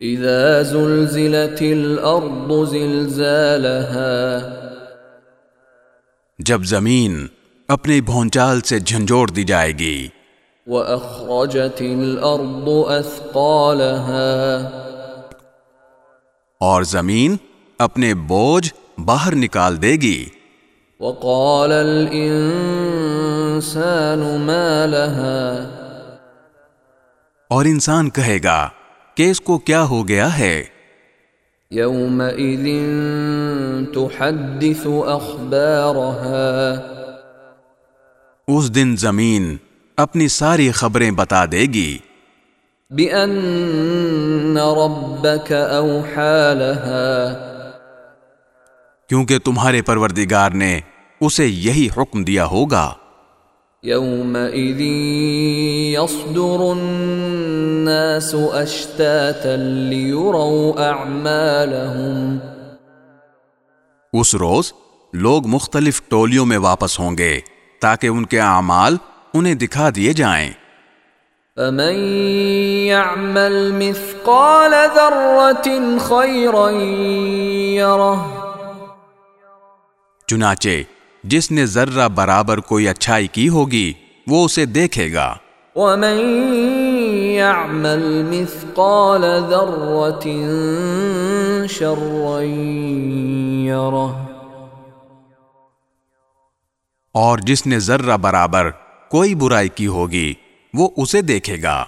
اذا زلزلت الارض زلزالها. جب زمین اپنی بھونچال سے جھنجھوڑ دی جائے گی واخرجت الارض اثقالها اور زمین اپنے بوجھ باہر نکال دے گی۔ وقال الانسان ما لها. اور انسان کہے گا کہ اس کو کیا ہو گیا ہے؟ يومئذ تحدث اخبارها۔ اس دن زمین اپنی ساری خبریں بتا دے گی۔ بأن ربك أوحى لها۔ کیونکہ تمہارے پروردگار نے اسے یہی حکم دیا ہوگا۔ يومئذ يصدر الناس أشتاتا ليروا أعمالهم. اس روز لوگ مختلف ٹولیوں میں واپس ہوں گے تاکہ ان کے اعمال انہیں دکھا دیے جائیں۔ فمن يعمل مثقال ذرة خيرا يره. چنانچہ جس نے ذرہ برابر کوئی اچھائی کی ہوگی وہ اسے دیکھے گا۔ ومن يعمل مثقال ذرة شرا يره۔ اور جس نے ذرہ برابر کوئی برائی کی ہوگی وہ اسے دیکھے گا۔